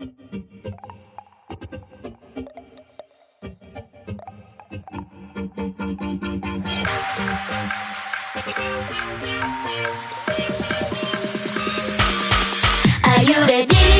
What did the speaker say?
Are you ready?